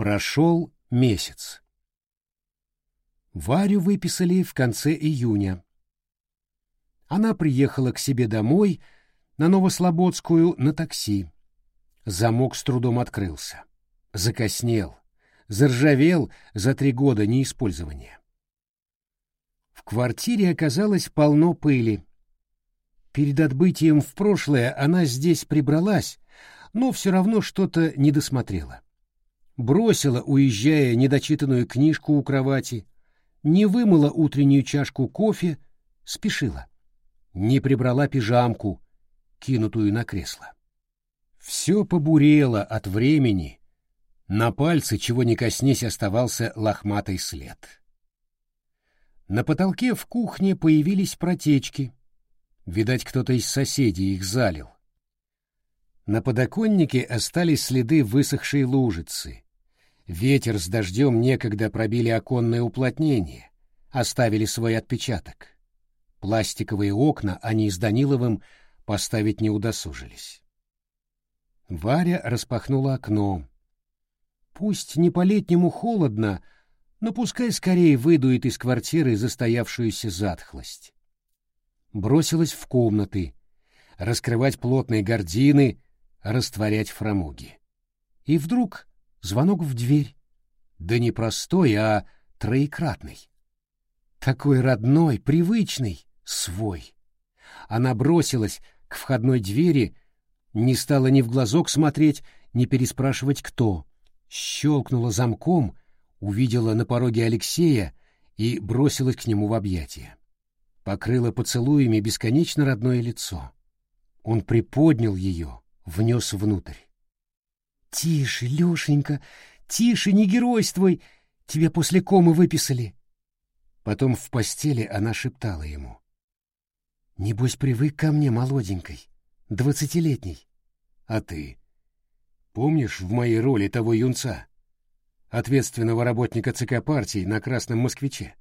Прошел месяц. Варю выписали в конце июня. Она приехала к себе домой на Новослободскую на такси. Замок с трудом открылся. Закоснел. Заржавел за три года неиспользования. В квартире оказалось полно пыли. Перед отбытием в прошлое она здесь прибралась, но все равно что-то не досмотрела. Бросила, уезжая, недочитанную книжку у кровати, не вымыла утреннюю чашку кофе, спешила. Не прибрала пижамку, кинутую на кресло. Все побурело от времени, на пальце, чего ни коснись, оставался лохматый след. На потолке в кухне появились протечки. Видать, кто-то из соседей их залил. На подоконнике остались следы высохшей лужицы. Ветер с дождем некогда пробили оконное уплотнение, оставили свой отпечаток. Пластиковые окна они с Даниловым поставить не удосужились. Варя распахнула окно. Пусть не по-летнему холодно, но пускай скорее выдует из квартиры застоявшуюся затхлость. Бросилась в комнаты, раскрывать плотные гардины, растворять фрамуги. И вдруг звонок в дверь. Да не простой, а троекратный. Такой родной, привычный, свой. Она бросилась к входной двери, не стала ни в глазок смотреть, ни переспрашивать, кто. Щелкнула замком, увидела на пороге Алексея и бросилась к нему в объятия. Покрыла поцелуями бесконечно родное лицо. Он приподнял ее, внес внутрь. «Тише, Лешенька, тише, не геройствуй! Тебя после комы выписали!» Потом в постели она шептала ему. «Небось, привык ко мне, молоденькой, двадцатилетней. А ты? Помнишь в моей роли того юнца, ответственного работника ЦК партии на Красном Москвиче?»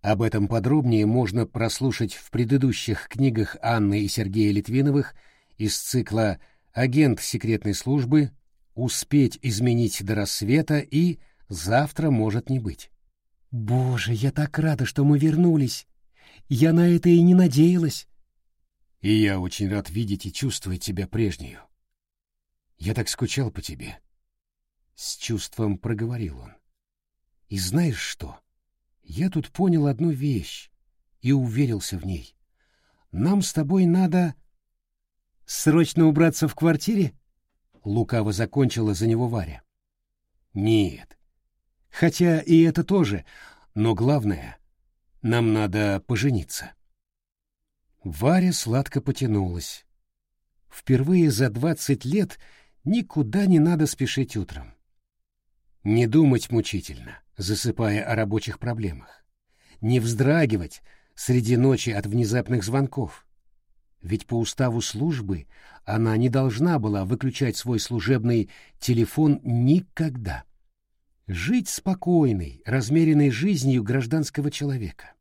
Об этом подробнее можно прослушать в предыдущих книгах Анны и Сергея Литвиновых из цикла «Агент секретной службы», «Успеть изменить до рассвета» и «Завтра может не быть». «Боже, я так рада, что мы вернулись! Я на это и не надеялась!» «И я очень рад видеть и чувствовать тебя прежнюю. Я так скучал по тебе!» С чувством проговорил он. «И знаешь что?» Я тут понял одну вещь и уверился в ней. Нам с тобой надо... Срочно убраться в квартире? Лукаво закончила за него Варя. Нет. Хотя и это тоже, но главное, нам надо пожениться. Варя сладко потянулась. Впервые за двадцать лет никуда не надо спешить утром. Не думать мучительно засыпая о рабочих проблемах. Не вздрагивать среди ночи от внезапных звонков. Ведь по уставу службы она не должна была выключать свой служебный телефон никогда. Жить спокойной, размеренной жизнью гражданского человека.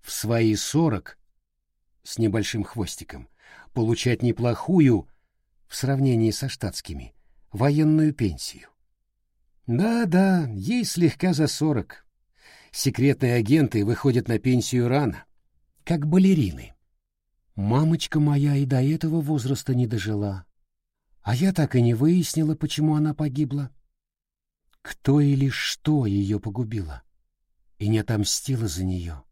В свои сорок, с небольшим хвостиком, получать неплохую, в сравнении со штатскими, военную пенсию. Да-да, ей слегка за сорок. Секретные агенты выходят на пенсию рано, как балерины. Мамочка моя и до этого возраста не дожила. А я так и не выяснила, почему она погибла. Кто или что ее погубило. И не отомстила за нее.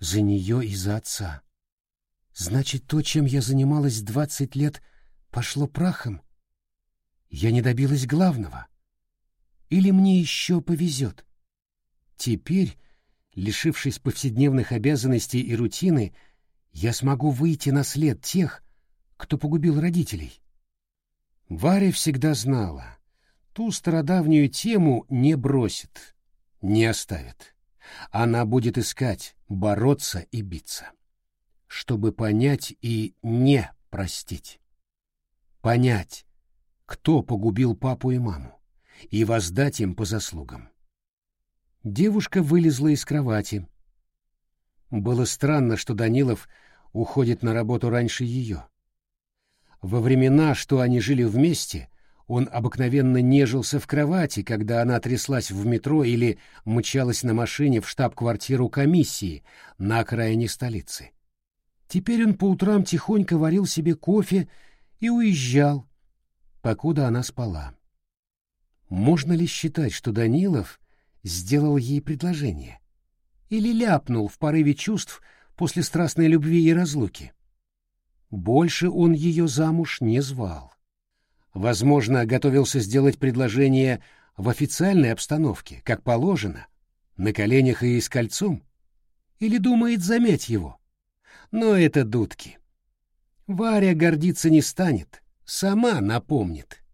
За нее и за отца. Значит, то, чем я занималась двадцать лет, пошло прахом? Я не добилась главного. Или мне еще повезет? Теперь, лишившись повседневных обязанностей и рутины, я смогу выйти на след тех, кто погубил родителей. Варя всегда знала, ту стародавнюю тему не бросит, не оставит. Она будет искать, бороться и биться, чтобы понять и не простить. Понять, кто погубил папу и маму и воздать им по заслугам. Девушка вылезла из кровати. Было странно, что Данилов уходит на работу раньше ее. Во времена, что они жили вместе, Он обыкновенно нежился в кровати, когда она тряслась в метро или мчалась на машине в штаб-квартиру комиссии на окраине столицы. Теперь он по утрам тихонько варил себе кофе и уезжал, покуда она спала. Можно ли считать, что Данилов сделал ей предложение? Или ляпнул в порыве чувств после страстной любви и разлуки? Больше он ее замуж не звал. Возможно, готовился сделать предложение в официальной обстановке, как положено, на коленях и с кольцом? Или думает замять его? Но это дудки. Варя гордиться не станет, сама напомнит.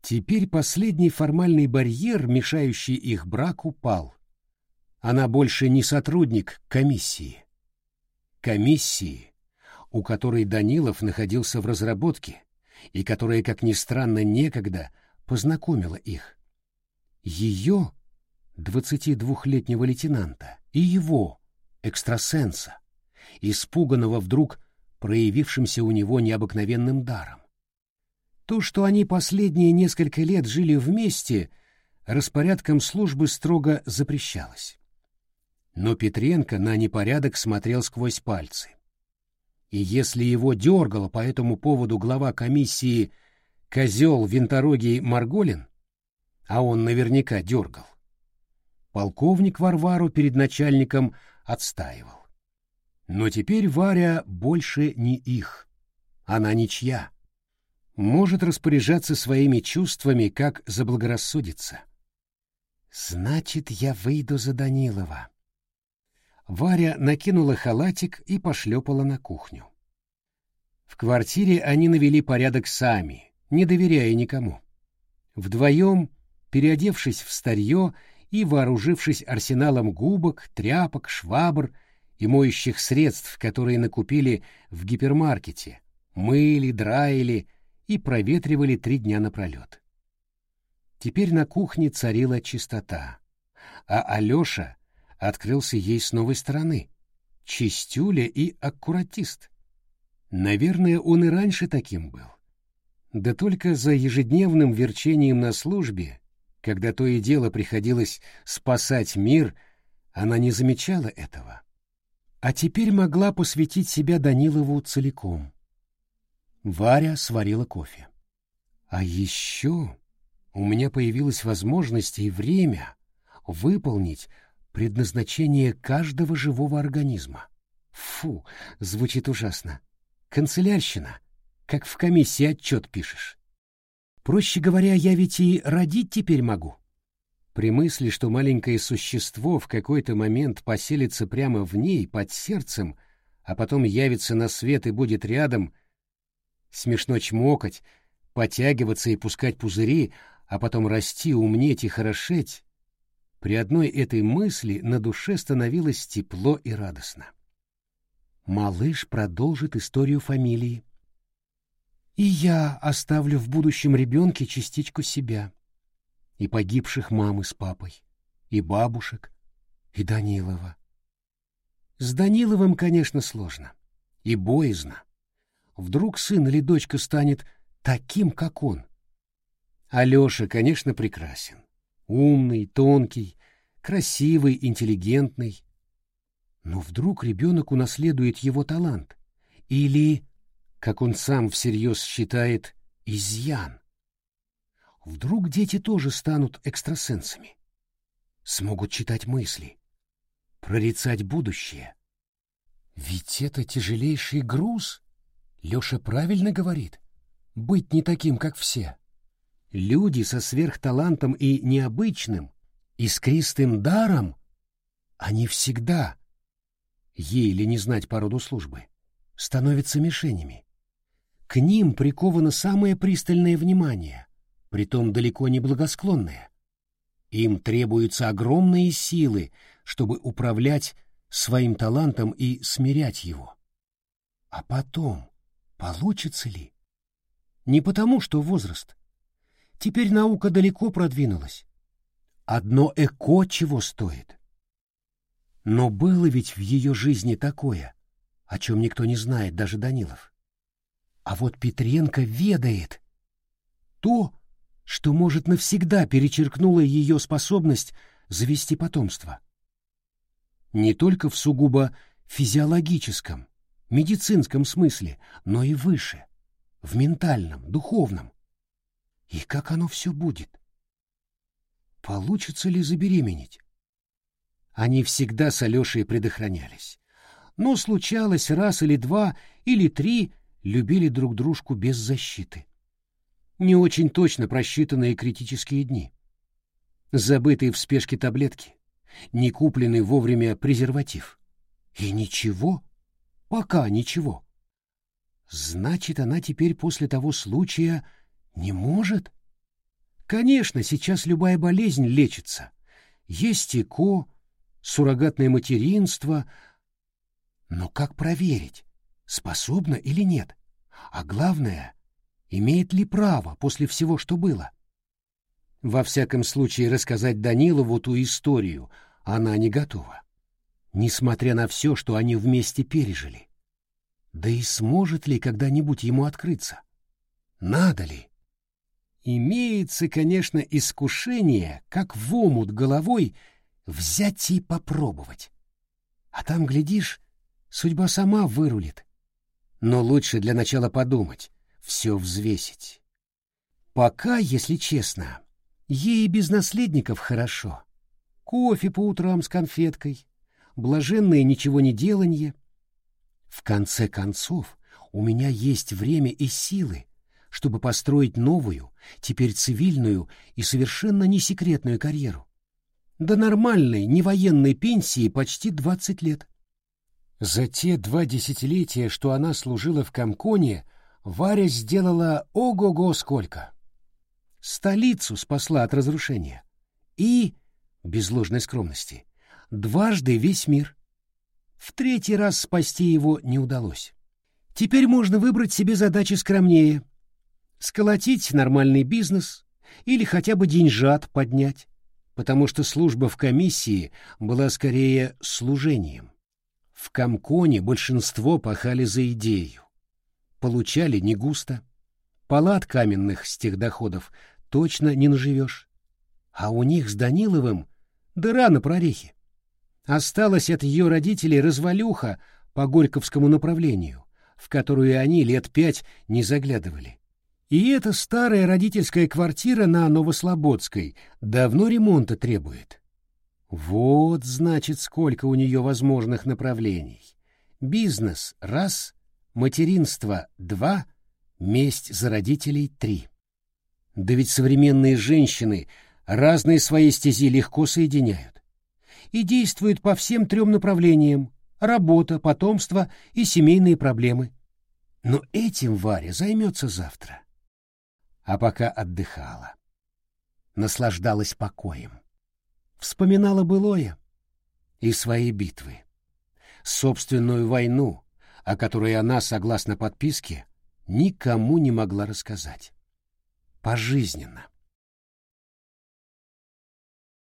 Теперь последний формальный барьер, мешающий их браку, пал. Она больше не сотрудник комиссии. Комиссии, у которой Данилов находился в разработке, и которая, как ни странно, некогда познакомила их. Ее, 22-летнего лейтенанта, и его, экстрасенса, испуганного вдруг проявившимся у него необыкновенным даром. То, что они последние несколько лет жили вместе, распорядком службы строго запрещалось. Но Петренко на непорядок смотрел сквозь пальцы. И если его дергало по этому поводу глава комиссии козел винторогий Марголин, а он наверняка дергал, полковник Варвару перед начальником отстаивал. Но теперь Варя больше не их. Она ничья. Может распоряжаться своими чувствами, как заблагорассудится. Значит, я выйду за Данилова. Варя накинула халатик и пошлепала на кухню. В квартире они навели порядок сами, не доверяя никому. Вдвоем, переодевшись в старье и вооружившись арсеналом губок, тряпок, швабр и моющих средств, которые накупили в гипермаркете, мыли, драили и проветривали три дня напролет. Теперь на кухне царила чистота, а Алеша открылся ей с новой стороны — чистюля и аккуратист. Наверное, он и раньше таким был. Да только за ежедневным верчением на службе, когда то и дело приходилось спасать мир, она не замечала этого а теперь могла посвятить себя Данилову целиком. Варя сварила кофе. А еще у меня появилась возможность и время выполнить предназначение каждого живого организма. Фу, звучит ужасно. Канцелярщина, как в комиссии отчет пишешь. Проще говоря, я ведь и родить теперь могу. При мысли, что маленькое существо в какой-то момент поселится прямо в ней, под сердцем, а потом явится на свет и будет рядом, смешно чмокать, потягиваться и пускать пузыри, а потом расти, умнеть и хорошеть, при одной этой мысли на душе становилось тепло и радостно. Малыш продолжит историю фамилии. И я оставлю в будущем ребенке частичку себя и погибших мамы с папой, и бабушек, и Данилова. С Даниловым, конечно, сложно и боязно. Вдруг сын или дочка станет таким, как он. Алеша, конечно, прекрасен. Умный, тонкий, красивый, интеллигентный. Но вдруг ребенок унаследует его талант. Или, как он сам всерьез считает, изъян. Вдруг дети тоже станут экстрасенсами? Смогут читать мысли, прорицать будущее. Ведь это тяжелейший груз. Леша правильно говорит. Быть не таким, как все. Люди со сверхталантом и необычным, искристым даром, они всегда, еле не знать породу службы, становятся мишенями. К ним приковано самое пристальное внимание — притом далеко не благосклонные. Им требуются огромные силы, чтобы управлять своим талантом и смирять его. А потом, получится ли? Не потому, что возраст. Теперь наука далеко продвинулась. Одно эко чего стоит. Но было ведь в ее жизни такое, о чем никто не знает, даже Данилов. А вот Петренко ведает, то, что, может, навсегда перечеркнуло ее способность завести потомство. Не только в сугубо физиологическом, медицинском смысле, но и выше, в ментальном, духовном. И как оно все будет? Получится ли забеременеть? Они всегда с Алешей предохранялись. Но случалось раз или два, или три любили друг дружку без защиты. Не очень точно просчитанные критические дни. Забытые в спешке таблетки, не купленный вовремя презерватив. И ничего, пока ничего. Значит, она теперь после того случая не может? Конечно, сейчас любая болезнь лечится. Есть ЭКО, суррогатное материнство. Но как проверить, способна или нет? А главное, имеет ли право после всего, что было? Во всяком случае, рассказать Данилову ту историю она не готова. Несмотря на все, что они вместе пережили. Да и сможет ли когда-нибудь ему открыться? Надо ли? Имеется, конечно, искушение, как в омут головой, взять и попробовать. А там, глядишь, судьба сама вырулит. Но лучше для начала подумать, все взвесить. Пока, если честно, ей без наследников хорошо. Кофе по утрам с конфеткой, блаженное ничего не деланье. В конце концов, у меня есть время и силы, чтобы построить новую, теперь цивильную и совершенно не секретную карьеру. До нормальной, не военной пенсии почти 20 лет. За те два десятилетия, что она служила в Комконе, Варя сделала ого-го сколько. Столицу спасла от разрушения. И, без ложной скромности, дважды весь мир. В третий раз спасти его не удалось. Теперь можно выбрать себе задачи скромнее. Сколотить нормальный бизнес или хотя бы деньжат поднять, потому что служба в комиссии была скорее служением. В Комконе большинство пахали за идею. Получали не густо. Палат каменных с тех доходов точно не наживешь. А у них с Даниловым дыра на прорехе. Осталась от ее родителей развалюха по Горьковскому направлению, в которую они лет пять не заглядывали. И эта старая родительская квартира на Новослободской давно ремонта требует. Вот, значит, сколько у нее возможных направлений. Бизнес — раз, материнство — два, месть за родителей — три. Да ведь современные женщины разные свои стези легко соединяют и действуют по всем трем направлениям — работа, потомство и семейные проблемы. Но этим Варя займется завтра. А пока отдыхала, наслаждалась покоем вспоминала былое и свои битвы, собственную войну, о которой она, согласно подписке, никому не могла рассказать. Пожизненно.